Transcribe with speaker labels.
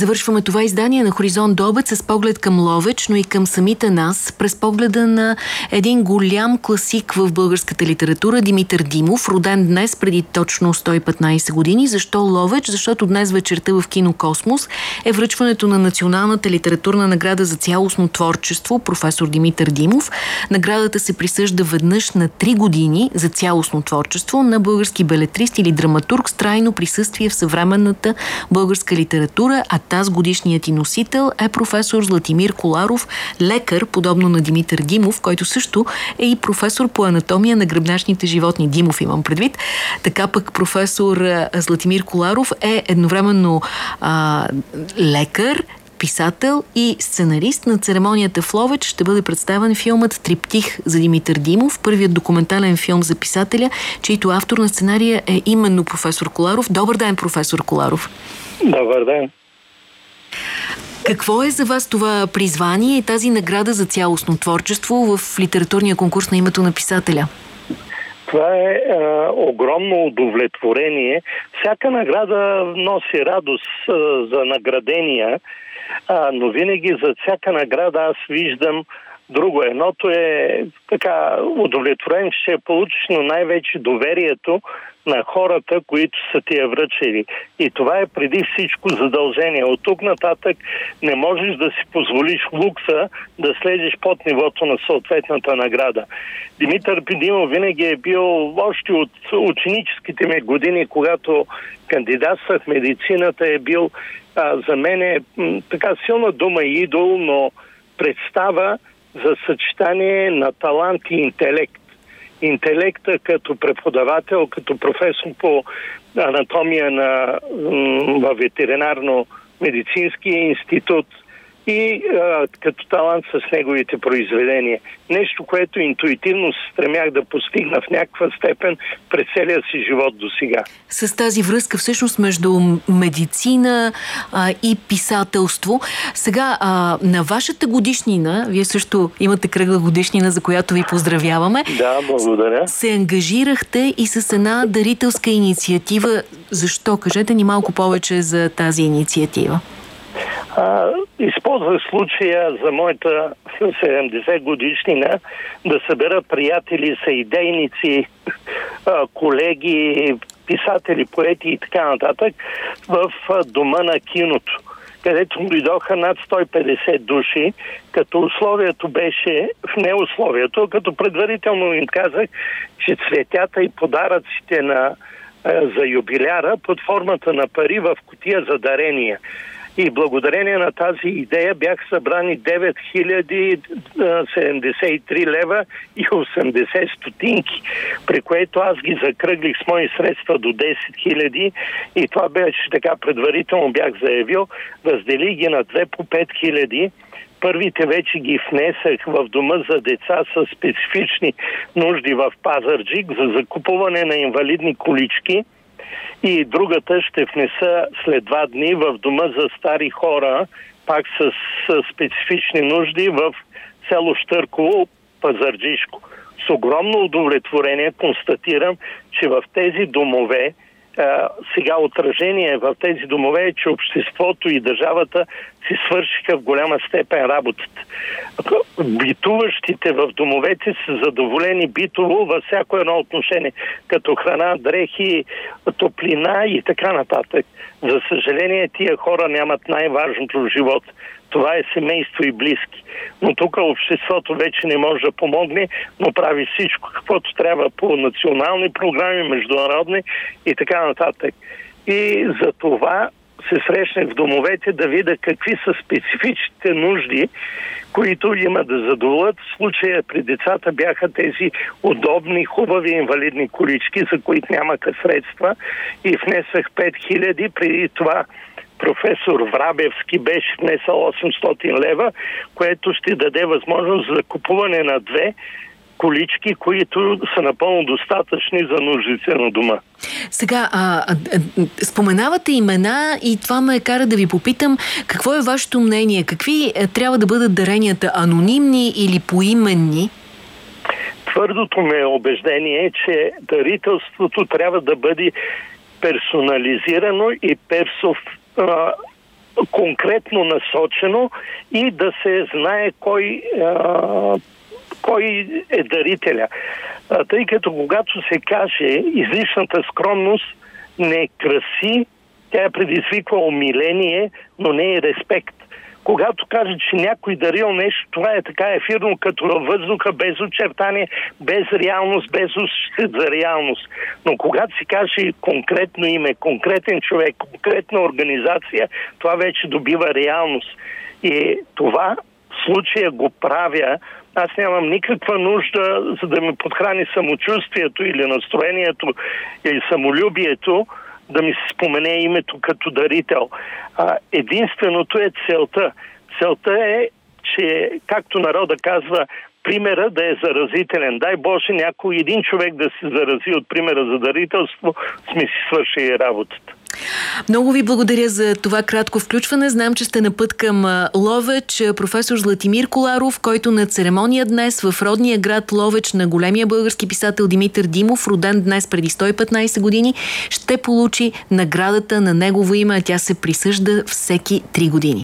Speaker 1: Завършваме това издание на Хоризонт до обед с поглед към Ловеч, но и към самите нас, през погледа на един голям класик в българската литература, Димитър Димов, роден днес преди точно 115 години. Защо Ловеч? Защото днес вечерта в Кино Космос е връчването на Националната литературна награда за цялостно творчество, професор Димитър Димов. Наградата се присъжда веднъж на 3 години за цялостно творчество на български белетрист или драматург с трайно присъствие в съвременната българска литература, а Таз годишният ти носител е професор Златимир Коларов, лекар, подобно на Димитър Димов, който също е и професор по анатомия на гръбначните животни. Димов имам предвид. Така пък професор Златимир Коларов е едновременно а, лекар, писател и сценарист на церемонията в Ловеч ще бъде представен филмът Триптих за Димитър Димов, първият документален филм за писателя, чийто автор на сценария е именно професор Коларов. Добър ден, професор Коларов!
Speaker 2: Добър ден!
Speaker 1: Какво е за вас това призвание и тази награда за цялостно творчество в литературния конкурс на името на писателя?
Speaker 2: Това е а, огромно удовлетворение. Всяка награда носи радост а, за наградения, а, но винаги за всяка награда аз виждам друго. Едното е така удовлетворен, ще получиш, но най-вече доверието на хората, които са ти я връчили. И това е преди всичко задължение. От тук нататък не можеш да си позволиш лукса да следиш под нивото на съответната награда. Димитър Пидимов винаги е бил още от ученическите ми години, когато кандидатствах медицината, е бил а, за мен е така силна дума идол, но представа за съчетание на талант и интелект. Интелекта като преподавател, като професор по анатомия на, в ветеринарно-медицинския институт – и а, като талант с неговите произведения. Нещо, което интуитивно се стремях да постигна в някаква степен през целия си живот до сега.
Speaker 1: С тази връзка всъщност между медицина а, и писателство. Сега, а, на вашата годишнина, вие също имате кръгла годишнина, за която ви поздравяваме.
Speaker 2: Да, благодаря.
Speaker 1: Се ангажирахте и с една дарителска инициатива. Защо? Кажете ни малко повече за тази инициатива.
Speaker 2: Използвах случая за моята 70 годишнина да събера приятели, съидейници, колеги, писатели, поети и така нататък в дома на киното където дойдоха над 150 души, като условието беше в неусловието, като предварително им казах, че цветята и подаръците на, за юбиляра под формата на пари в котия за дарения. И благодарение на тази идея бях събрани 9073 лева и 80 стотинки, при което аз ги закръглих с мои средства до 10 000 и това беше така предварително бях заявил. Раздели ги на 2 по 5 000 Първите вече ги внесах в дома за деца с специфични нужди в Пазарджик за закупуване на инвалидни колички – и другата ще внеса след два дни в дома за стари хора, пак с, с специфични нужди в село Штърково, Пазарджишко. С огромно удовлетворение констатирам, че в тези домове сега отражение в тези домове е, че обществото и държавата си свършиха в голяма степен работата. Битуващите в домовете са задоволени битово във всяко едно отношение, като храна, дрехи, топлина и така нататък. За съжаление, тия хора нямат най-важното в живота това е семейство и близки. Но тук обществото вече не може да помогне, но прави всичко, каквото трябва по национални програми, международни и така нататък. И за това се срещнах в домовете да видя какви са специфичните нужди, които има да задоволят. В случая при децата бяха тези удобни, хубави инвалидни колички, за които нямаха средства и внесах 5000. Преди това професор Врабевски беше внесъл 800 лева, което ще даде възможност за купуване на две колички, които са напълно достатъчни за нуждите на дома.
Speaker 1: Сега, а, а, споменавате имена и това ме кара да ви попитам какво е вашето мнение? Какви е, трябва да бъдат даренията? Анонимни или поименни?
Speaker 2: Твърдото ме убеждение е, че дарителството трябва да бъде персонализирано и персов, конкретно насочено и да се знае кой, а, кой е дарителя. А, тъй като когато се каже излишната скромност не краси, тя е предизвиква умиление, но не е респект когато каже, че някой дарил нещо, това е така ефирно, като въздуха, без очертание, без реалност, без усет за реалност. Но когато се каже конкретно име, конкретен човек, конкретна организация, това вече добива реалност. И това в случая го правя аз нямам никаква нужда, за да ми подхрани самочувствието или настроението или самолюбието, да ми се спомене името като дарител. А, единственото е целта. Целта е, че, както народа казва, примера да е заразителен. Дай Боже някой един човек да се зарази от примера за дарителство, сме си свършили работата.
Speaker 1: Много ви благодаря за това кратко включване. Знам, че сте на път към Ловеч. Професор Златимир Коларов, който на церемония днес в родния град Ловеч на големия български писател Димитър Димов, роден днес преди 115 години, ще получи наградата на негово име, а тя се присъжда всеки 3 години.